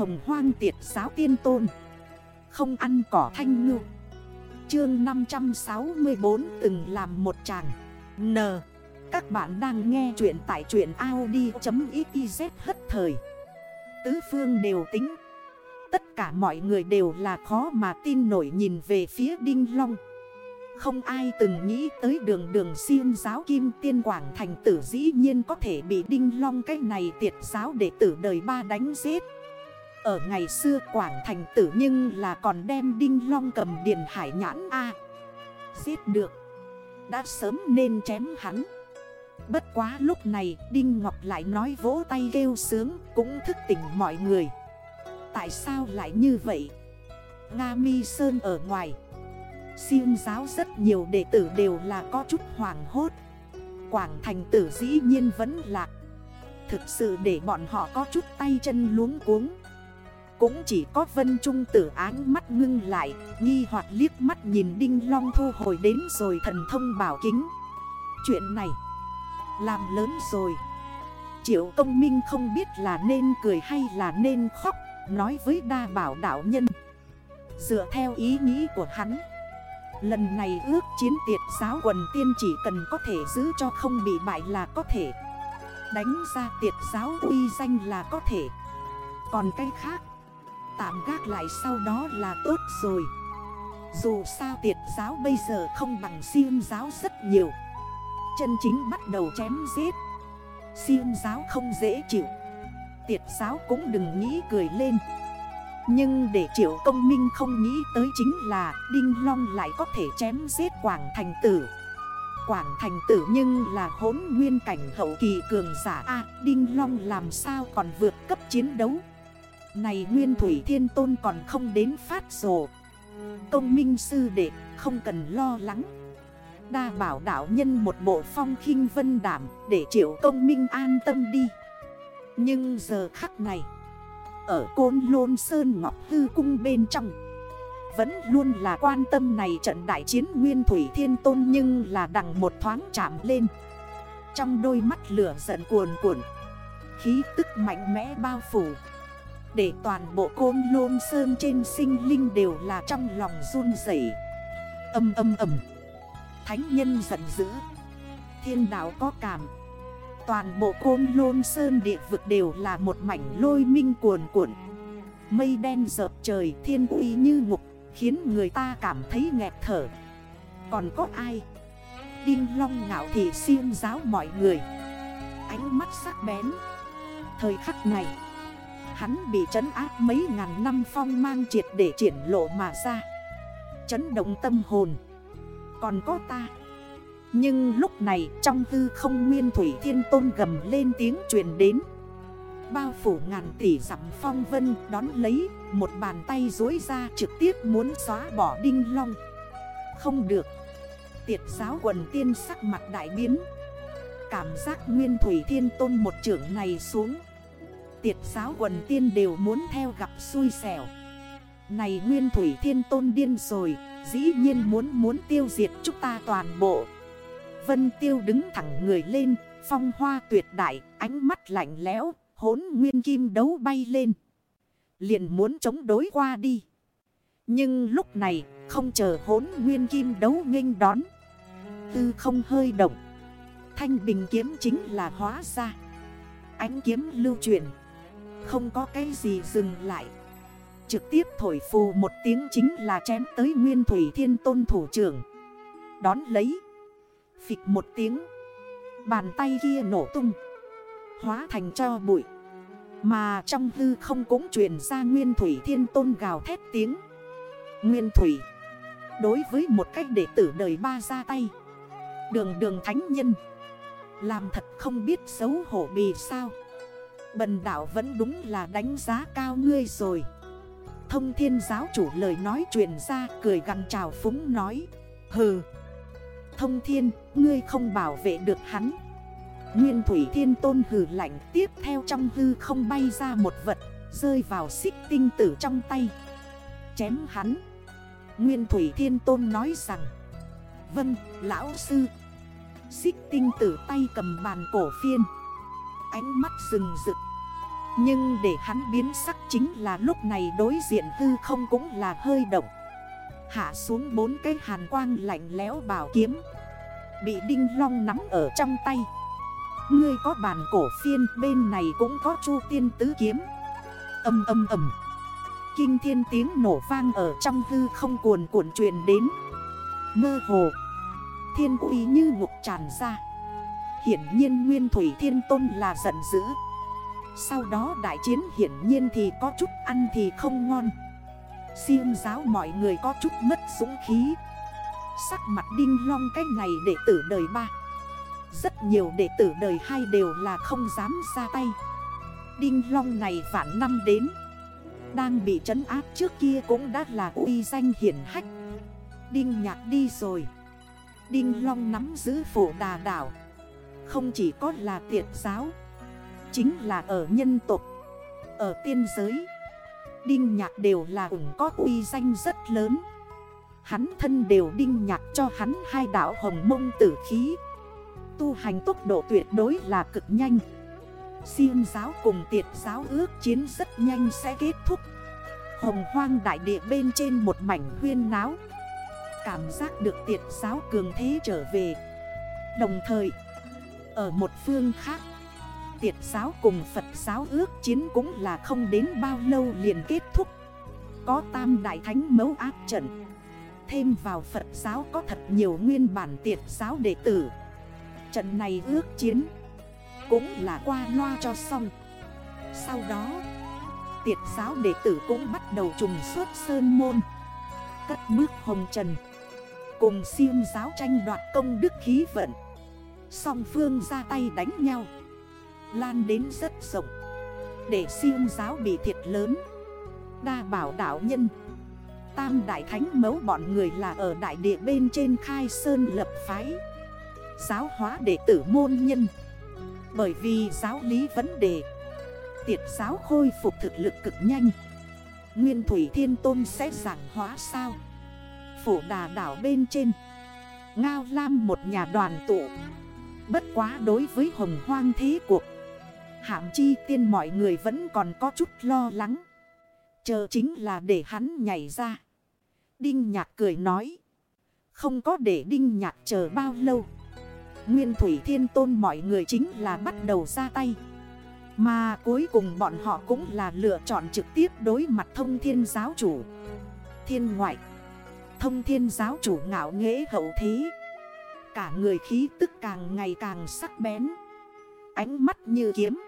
hồng hoang tiệt giáo tiên tôn. Không ăn cỏ thanh ngư. Chương 564 từng làm một chàng N. Các bạn đang nghe chuyện tại chuyện Audi.xyz hất thời. Tứ phương đều tính. Tất cả mọi người đều là khó mà tin nổi nhìn về phía Đinh Long. Không ai từng nghĩ tới đường đường siêng giáo kim tiên quảng thành tử dĩ nhiên có thể bị Đinh Long cái này tiệt giáo để tử đời ba đánh giết. Ở ngày xưa quảng thành tử nhưng là còn đem Đinh Long cầm điện hải nhãn A. Giết được. Đã sớm nên chém hắn. Bất quá lúc này Đinh Ngọc lại nói vỗ tay kêu sướng Cũng thức tỉnh mọi người. Tại sao lại như vậy? Nga Mi Sơn ở ngoài. Siêng giáo rất nhiều đệ tử đều là có chút hoàng hốt. Quảng thành tử dĩ nhiên vẫn lạc Thực sự để bọn họ có chút tay chân luống cuống. Cũng chỉ có vân trung tử áng mắt ngưng lại, Nghi hoặc liếc mắt nhìn Đinh Long thu hồi đến rồi thần thông bảo kính. Chuyện này Làm lớn rồi. Triệu công minh không biết là nên cười hay là nên khóc, Nói với đa bảo đạo nhân. Dựa theo ý nghĩ của hắn, Lần này ước chiến tiệt giáo quần tiên chỉ cần có thể giữ cho không bị bại là có thể. Đánh ra tiệt giáo uy danh là có thể. Còn cái khác Tạm gác lại sau đó là tốt rồi. Dù sao tiệt giáo bây giờ không bằng siêm giáo rất nhiều. Chân chính bắt đầu chém giết. Siêm giáo không dễ chịu. Tiệt giáo cũng đừng nghĩ cười lên. Nhưng để triệu công minh không nghĩ tới chính là Đinh Long lại có thể chém giết Quảng Thành Tử. Quảng Thành Tử nhưng là hốn nguyên cảnh hậu kỳ cường giả A, Đinh Long làm sao còn vượt cấp chiến đấu? Này Nguyên Thủy Thiên Tôn còn không đến phát rồ. Công minh sư đệ, không cần lo lắng. Đa bảo đảo nhân một bộ phong khinh vân đảm Để triệu công minh an tâm đi. Nhưng giờ khắc này, Ở côn lôn sơn ngọc hư cung bên trong, Vẫn luôn là quan tâm này trận đại chiến nguyên thủy thiên tôn Nhưng là đằng một thoáng chạm lên. Trong đôi mắt lửa giận cuồn cuộn, Khí tức mạnh mẽ bao phủ. Để toàn bộ côn lôn sơn trên sinh linh đều là trong lòng run dậy Âm âm âm. Thánh nhân giận dữ. Thiên đạo có cảm. Toàn bộ côn lôn sơn địa vực đều là một mảnh lôi minh cuồn cuộn. Mây đen dợp trời, thiên uy như ngục, Khiến người ta cảm thấy nghẹt thở. Còn có ai? Đinh long ngạo thị siêng giáo mọi người. Ánh mắt sắc bén. Thời khắc này Hắn bị trấn áp mấy ngàn năm phong mang triệt để triển lộ mà ra. Chấn động tâm hồn. Còn có ta. Nhưng lúc này trong tư không nguyên thủy thiên tôn gầm lên tiếng truyền đến. Bao phủ ngàn tỷ dặm phong vân đón lấy, Một bàn tay dối ra trực tiếp muốn xóa bỏ đinh long. Không được. Tiệt giáo quần tiên sắc mặt đại biến. Cảm giác nguyên thủy thiên tôn một trưởng này xuống. Tiệt giáo quần tiên đều muốn theo gặp xui xẻo Này nguyên thủy thiên tôn điên rồi Dĩ nhiên muốn muốn tiêu diệt chúng ta toàn bộ Vân Tiêu đứng thẳng người lên, phong hoa tuyệt đại, ánh mắt lạnh lẽo, hốn nguyên kim đấu bay lên. Liền muốn chống đối qua đi. Nhưng lúc này, không chờ hốn nguyên kim đấu nghênh đón. Tư không hơi động. Thanh bình kiếm chính là hóa ra. Ánh kiếm lưu chuyển. Không có cái gì dừng lại. Trực tiếp thổi phù một tiếng chính là chém tới nguyên thủy thiên tôn thủ trưởng. Đón lấy. Phịch một tiếng. Bàn tay kia nổ tung. Hóa thành cho bụi. Mà trong hư không cũng truyền ra Nguyên Thủy Thiên Tôn gào thét tiếng. Nguyên Thủy. Đối với một cách đệ tử đời ba ra tay. Đường đường thánh nhân. Làm thật không biết xấu hổ bì sao. Bần đảo vẫn đúng là đánh giá cao ngươi rồi. Thông thiên giáo chủ lời nói truyền ra Cười gằn trào phúng nói Hừ Thông thiên, ngươi không bảo vệ được hắn. Nguyên thủy thiên tôn hừ lạnh Tiếp theo trong hư không bay ra một vật Rơi vào xích tinh tử trong tay. Chém hắn. Nguyên thủy thiên tôn nói rằng Vâng, lão sư. Xích tinh tử tay cầm bàn cổ phiên. Ánh mắt rừng rực. Nhưng để hắn biến sắc chính là lúc này đối diện hư không cũng là hơi động. Hạ xuống bốn cái hàn quang lạnh lẽo bảo kiếm. Bị đinh long nắm ở trong tay. Ngươi có bàn cổ phiên, bên này cũng có chu tiên tứ kiếm. Âm âm âm Kinh thiên tiếng nổ vang ở trong hư không cuồn cuộn truyền đến. Mơ hồ. Thiên uy như ngục tràn ra. Hiển nhiên Nguyên Thủy Thiên Tôn là giận dữ. Sau đó đại chiến hiển nhiên thì có chút ăn thì không ngon. Siêng giáo mọi người có chút mất dũng khí. Sắc mặt đinh long cái này đệ tử đời ba. Rất nhiều đệ tử đời hai đều là không dám ra tay. Đinh long này vạn năm đến, Đang bị trấn áp trước kia cũng đã là uy danh hiển hách. Đinh nhạc đi rồi. Đinh long nắm giữ phổ đà đảo. Không chỉ có là tiệt giáo, Chính là ở nhân tục Ở tiên giới. Đinh nhạc đều là ủng có uy danh rất lớn. Hắn thân đều đinh nhạc cho hắn hai đảo hồng mông tử khí. Tu hành tốc độ tuyệt đối là cực nhanh. Siêng giáo cùng tiệt giáo ước chiến rất nhanh sẽ kết thúc. Hồng hoang đại địa bên trên một mảnh huyên náo. Cảm giác được tiệt giáo cường thế trở về. Đồng thời ở một phương khác. Tiệt giáo cùng Phật giáo ước chiến cũng là không đến bao lâu liền kết thúc. Có tam đại thánh mấu áp trận. Thêm vào Phật giáo có thật nhiều nguyên bản tiệt giáo đệ tử. Trận này ước chiến Cũng là qua loa cho xong. Sau đó, Tiệt giáo đệ tử cũng bắt đầu trùng suốt sơn môn, Cất bước hồng trần, Cùng siêu giáo tranh đoạt công đức khí vận. Song phương ra tay đánh nhau. Lan đến rất rộng. Để siêu giáo bị thiệt lớn. Đa bảo đảo nhân. Tam đại thánh mấu bọn người là ở đại địa bên trên khai sơn lập phái. Giáo hóa đệ tử môn nhân. Bởi vì giáo lý vấn đề, Tiệt giáo khôi phục thực lực cực nhanh. Nguyên Thủy Thiên Tôn sẽ giảng hóa sao? Phổ đà đảo bên trên, Ngao Lam một nhà đoàn tụ. Bất quá đối với hồng hoang thế cuộc, Hạm chi tiên mọi người vẫn còn có chút lo lắng. Chờ chính là để hắn nhảy ra. Đinh nhạc cười nói, Không có để đinh nhạc chờ bao lâu. Nguyên Thủy Thiên Tôn mọi người chính là bắt đầu ra tay. Mà cuối cùng bọn họ cũng là lựa chọn trực tiếp đối mặt thông thiên giáo chủ. Thiên ngoại, Thông thiên giáo chủ ngạo nghễ hậu thế. Cả người khí tức càng ngày càng sắc bén. Ánh mắt như kiếm.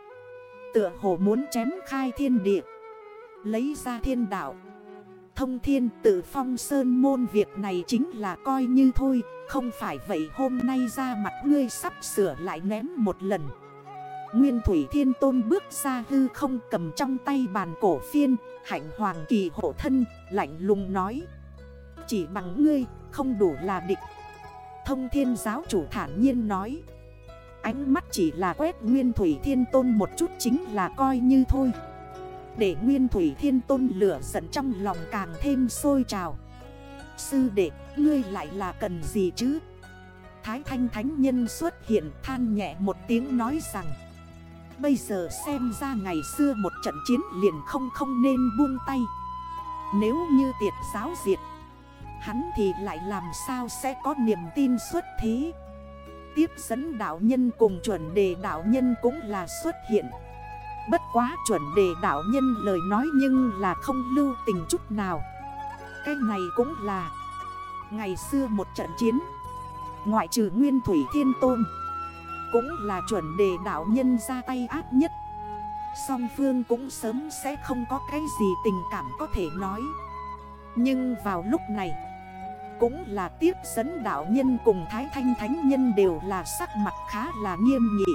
Tựa hồ muốn chém khai thiên địa. Lấy ra thiên đạo. Thông thiên tự phong sơn môn việc này chính là coi như thôi. Không phải vậy hôm nay ra mặt ngươi sắp sửa lại ném một lần. Nguyên Thủy Thiên Tôn bước ra hư không cầm trong tay bàn cổ phiên. Hạnh Hoàng Kỳ hộ thân, lạnh lùng nói. Chỉ bằng ngươi, không đủ là địch. Thông thiên giáo chủ thản nhiên nói. Ánh mắt chỉ là quét Nguyên Thủy Thiên Tôn một chút chính là coi như thôi. Để Nguyên Thủy Thiên Tôn lửa giận trong lòng càng thêm sôi trào. Sư đệ, ngươi lại là cần gì chứ? Thái Thanh Thánh Nhân xuất hiện than nhẹ một tiếng nói rằng. Bây giờ xem ra ngày xưa một trận chiến liền không không nên buông tay. Nếu như tiệt giáo diệt Hắn thì lại làm sao sẽ có niềm tin xuất thế? Tiếp dẫn đạo nhân cùng chuẩn đề đạo nhân cũng là xuất hiện. Bất quá chuẩn đề đạo nhân lời nói nhưng là không lưu tình chút nào. Cái này cũng là Ngày xưa một trận chiến. Ngoại trừ Nguyên Thủy Thiên Tôn, Cũng là chuẩn đề đạo nhân ra tay ác nhất. Song phương cũng sớm sẽ không có cái gì tình cảm có thể nói. Nhưng vào lúc này cũng là tiếp dẫn đạo nhân cùng Thái Thanh Thánh Nhân đều là sắc mặt khá là nghiêm nghị.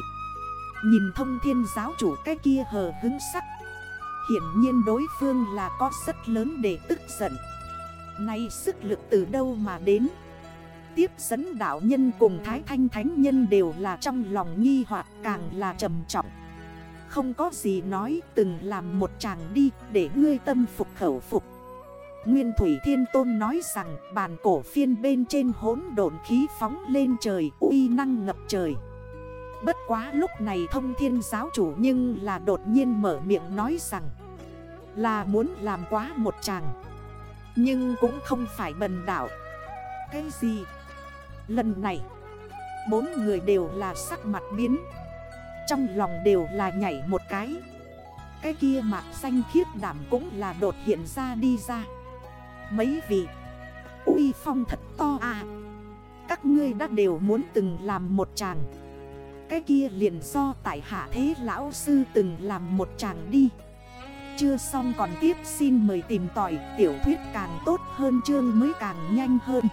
Nhìn thông thiên giáo chủ cái kia hờ hứng sắc. Hiển nhiên đối phương là có rất lớn để tức giận. Nay sức lực từ đâu mà đến? Tiếp dẫn đạo nhân cùng Thái Thanh Thánh Nhân đều là trong lòng nghi hoặc càng là trầm trọng. Không có gì nói, từng làm một chàng đi để ngươi tâm phục khẩu phục. Nguyên Thủy Thiên Tôn nói rằng, bàn cổ phiên bên trên hốn độn khí phóng lên trời, uy năng ngập trời. Bất quá lúc này thông thiên giáo chủ nhưng là đột nhiên mở miệng nói rằng, Là muốn làm quá một chàng Nhưng cũng không phải bần đảo Cái gì? Lần này, Bốn người đều là sắc mặt biến. Trong lòng đều là nhảy một cái. Cái kia mạc xanh khiết đảm cũng là đột hiện ra đi ra. Mấy vị. Uy phong thật to à. Các ngươi đã đều muốn từng làm một chàng. Cái kia liền do tại hạ thế lão sư từng làm một chàng đi. Chưa xong còn tiếp xin mời tìm tỏi tiểu thuyết càng tốt hơn, chương mới càng nhanh hơn.